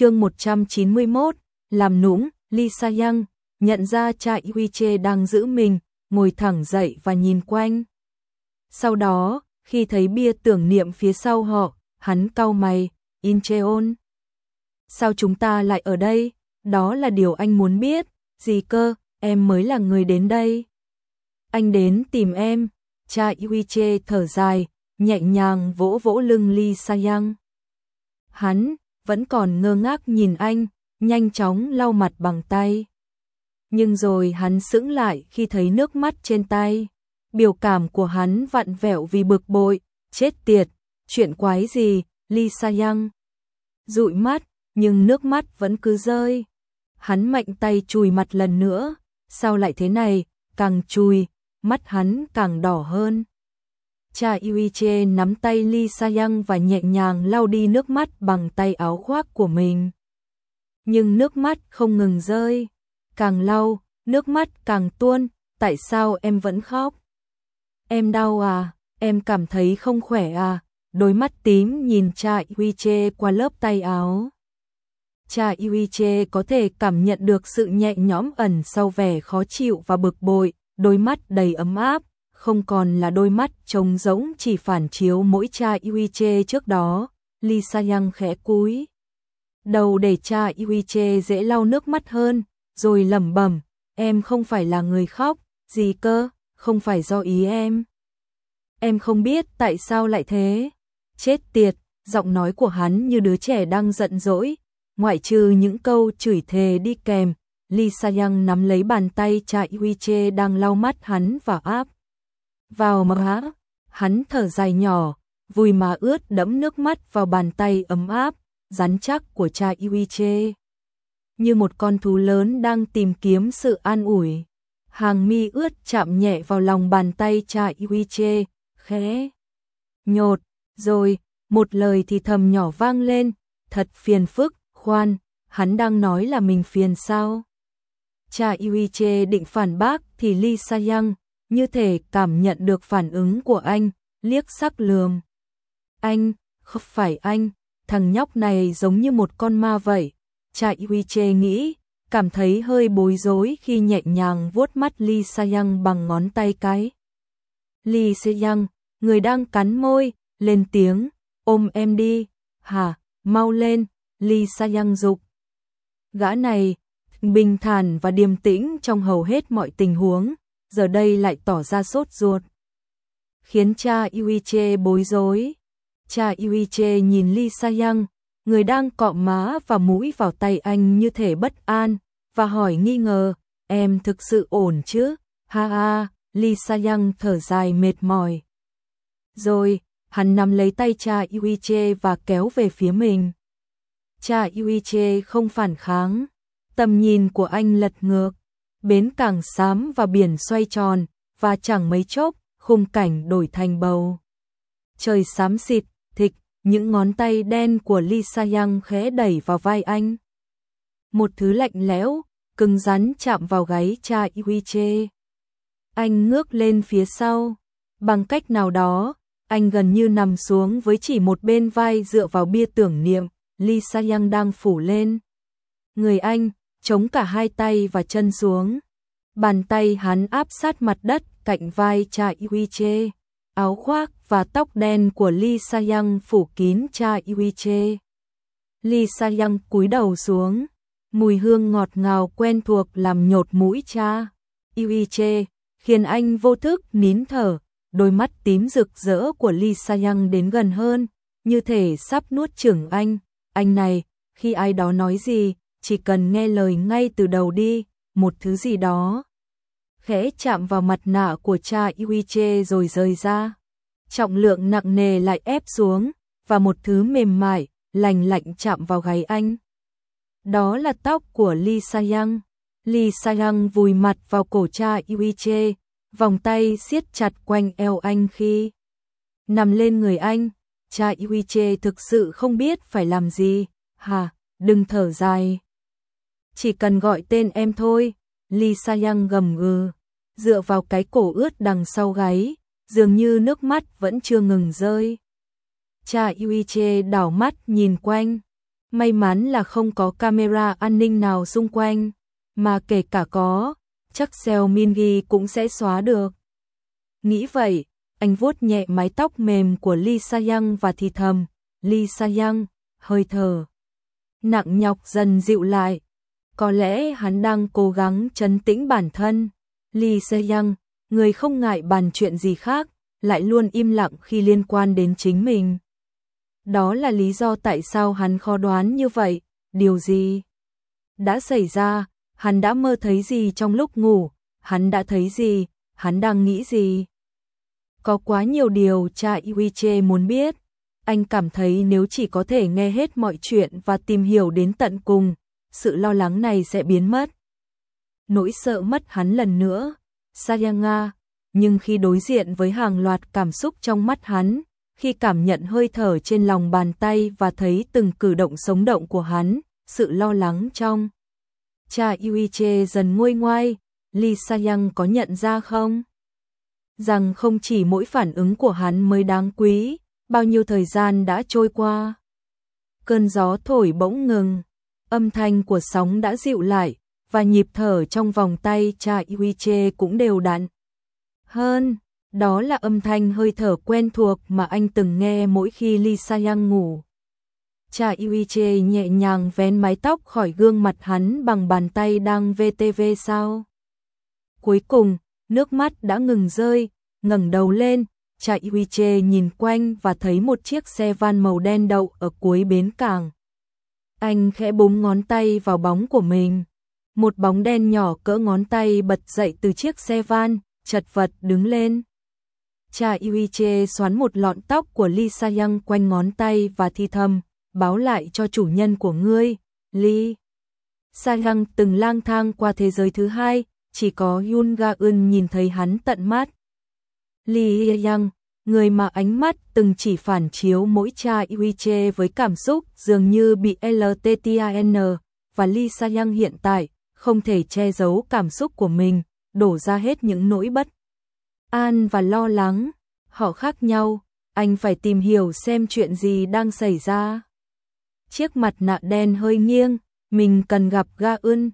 chương 191, làm nũng, Lee Sa nhận ra cha Huy Chê đang giữ mình, ngồi thẳng dậy và nhìn quanh. Sau đó, khi thấy bia tưởng niệm phía sau họ, hắn cau mày, Incheon. Sao chúng ta lại ở đây? Đó là điều anh muốn biết. Gì cơ, em mới là người đến đây. Anh đến tìm em. Cha Huy che thở dài, nhẹ nhàng vỗ vỗ lưng Lee Sa Yang. Hắn, vẫn còn ngơ ngác nhìn anh, nhanh chóng lau mặt bằng tay. Nhưng rồi hắn sững lại khi thấy nước mắt trên tay. Biểu cảm của hắn vặn vẹo vì bực bội, chết tiệt, chuyện quái gì, Lee Sa Yang. Dụi mắt, nhưng nước mắt vẫn cứ rơi. Hắn mạnh tay chùi mặt lần nữa, sao lại thế này, càng chùi, mắt hắn càng đỏ hơn. Cha Yuiche nắm tay Lee Sayang và nhẹ nhàng lau đi nước mắt bằng tay áo khoác của mình. Nhưng nước mắt không ngừng rơi. Càng lau, nước mắt càng tuôn, tại sao em vẫn khóc? Em đau à, em cảm thấy không khỏe à? Đôi mắt tím nhìn cha Yuiche qua lớp tay áo. Cha Yuiche có thể cảm nhận được sự nhẹ nhõm ẩn sau vẻ khó chịu và bực bội, đôi mắt đầy ấm áp, không còn là đôi mắt trông rỗng chỉ phản chiếu mỗi cha Yuiche trước đó. Lisa Sayang khẽ cúi đầu để cha Yuiche dễ lau nước mắt hơn, rồi lẩm bẩm, em không phải là người khóc, gì cơ, không phải do ý em. Em không biết tại sao lại thế. Chết tiệt, giọng nói của hắn như đứa trẻ đang giận dỗi, ngoại trừ những câu chửi thề đi kèm. Lisa Yang nắm lấy bàn tay cha Yuiche đang lau mắt hắn và áp vào má, hắn thở dài nhỏ, vui mà ướt đẫm nước mắt vào bàn tay ấm áp, rắn chắc của cha Yuiche. Như một con thú lớn đang tìm kiếm sự an ủi. Hàng mi ướt chạm nhẹ vào lòng bàn tay cha Yuiche, khẽ. Nhột, rồi, một lời thì thầm nhỏ vang lên, thật phiền phức, khoan, hắn đang nói là mình phiền sao? Cha Yuiche định phản bác thì Lee Sayang, như thể cảm nhận được phản ứng của anh, liếc sắc lườm. Anh, không phải anh, thằng nhóc này giống như một con ma vậy. chạy Huy Chê nghĩ, cảm thấy hơi bối rối khi nhẹ nhàng vuốt mắt Lee Sayang bằng ngón tay cái. Lee Sayang, người đang cắn môi, lên tiếng, ôm em đi, hả, mau lên, Lee Sayang dục. Gã này, bình thản và điềm tĩnh trong hầu hết mọi tình huống, giờ đây lại tỏ ra sốt ruột. Khiến cha Yuiche bối rối. Cha Yuiche nhìn Lee Sayang, người đang cọ má và mũi vào tay anh như thể bất an, và hỏi nghi ngờ, em thực sự ổn chứ? Ha ha, Lee Sayang thở dài mệt mỏi. Rồi, hắn nắm lấy tay cha Yuiche và kéo về phía mình. Cha Yuiche không phản kháng, tầm nhìn của anh lật ngược bến cảng xám và biển xoay tròn, và chẳng mấy chốc, khung cảnh đổi thành bầu. Trời xám xịt, thịch, những ngón tay đen của Lisa Yang khẽ đẩy vào vai anh. Một thứ lạnh lẽo, cứng rắn chạm vào gáy cha Yuiche. Anh ngước lên phía sau, bằng cách nào đó, anh gần như nằm xuống với chỉ một bên vai dựa vào bia tưởng niệm, Lisa Yang đang phủ lên. Người anh, chống cả hai tay và chân xuống. Bàn tay hắn áp sát mặt đất cạnh vai cha Yuiche. Áo khoác và tóc đen của Lee Sayang phủ kín cha Yuiche. Lee Sayang cúi đầu xuống. Mùi hương ngọt ngào quen thuộc làm nhột mũi cha. Yuiche khiến anh vô thức nín thở. Đôi mắt tím rực rỡ của Lee Sayang đến gần hơn, như thể sắp nuốt chửng anh. Anh này, khi ai đó nói gì, chỉ cần nghe lời ngay từ đầu đi, một thứ gì đó. Khẽ chạm vào mặt nạ của cha Yuiche rồi rời ra. Trọng lượng nặng nề lại ép xuống, và một thứ mềm mại, lành lạnh chạm vào gáy anh. Đó là tóc của Lee Sayang. Lee Sayang vùi mặt vào cổ cha Yuiche, vòng tay siết chặt quanh eo anh khi nằm lên người anh. Cha Yuiche thực sự không biết phải làm gì. Hà, đừng thở dài chỉ cần gọi tên em thôi, Lee Sayang gầm gừ, dựa vào cái cổ ướt đằng sau gáy, dường như nước mắt vẫn chưa ngừng rơi. Cha Yuiche đảo mắt nhìn quanh, May mắn là không có camera an ninh nào xung quanh, mà kể cả có, chắc Seo Mingi cũng sẽ xóa được. Nghĩ vậy, anh vuốt nhẹ mái tóc mềm của Lee Sa-young và thì thầm, Lee Sa-young, hơi thở. Nặng nhọc dần dịu lại. Có lẽ hắn đang cố gắng trấn tĩnh bản thân. Lee Se-young, người không ngại bàn chuyện gì khác, lại luôn im lặng khi liên quan đến chính mình. Đó là lý do tại sao hắn khó đoán như vậy, điều gì đã xảy ra, hắn đã mơ thấy gì trong lúc ngủ, hắn đã thấy gì, hắn đang nghĩ gì. Có quá nhiều điều cha Yuiche muốn biết, anh cảm thấy nếu chỉ có thể nghe hết mọi chuyện và tìm hiểu đến tận cùng, sự lo lắng này sẽ biến mất. Nỗi sợ mất hắn lần nữa, Sayanga, nhưng khi đối diện với hàng loạt cảm xúc trong mắt hắn, khi cảm nhận hơi thở trên lòng bàn tay và thấy từng cử động sống động của hắn, sự lo lắng trong. Cha Yuiche dần nguôi ngoai, Lee Sayang có nhận ra không? Rằng không chỉ mỗi phản ứng của hắn mới đáng quý, bao nhiêu thời gian đã trôi qua. Cơn gió thổi bỗng ngừng, âm thanh của sóng đã dịu lại, và nhịp thở trong vòng tay cha Yuiche cũng đều đặn. Hơn, đó là âm thanh hơi thở quen thuộc mà anh từng nghe mỗi khi Lee Sayang ngủ. Cha Yuiche nhẹ nhàng vén mái tóc khỏi gương mặt hắn bằng bàn tay đang VTV sao. Cuối cùng, nước mắt đã ngừng rơi, ngẩng đầu lên, cha Yuiche nhìn quanh và thấy một chiếc xe van màu đen đậu ở cuối bến cảng. Anh khẽ búng ngón tay vào bóng của mình. Một bóng đen nhỏ cỡ ngón tay bật dậy từ chiếc xe van, chật vật đứng lên. Cha Yuiche xoắn một lọn tóc của Lee Sayang quanh ngón tay và thi thầm, báo lại cho chủ nhân của ngươi, Lee. Sayang từng lang thang qua thế giới thứ hai, chỉ có Yun Ga Eun nhìn thấy hắn tận mắt. Lee Yang, người mà ánh mắt từng chỉ phản chiếu mỗi cha uiche với cảm xúc dường như bị LTTIN, và lisa Sayang hiện tại không thể che giấu cảm xúc của mình, đổ ra hết những nỗi bất an và lo lắng. Họ khác nhau, anh phải tìm hiểu xem chuyện gì đang xảy ra. Chiếc mặt nạ đen hơi nghiêng, mình cần gặp Ga Ưn,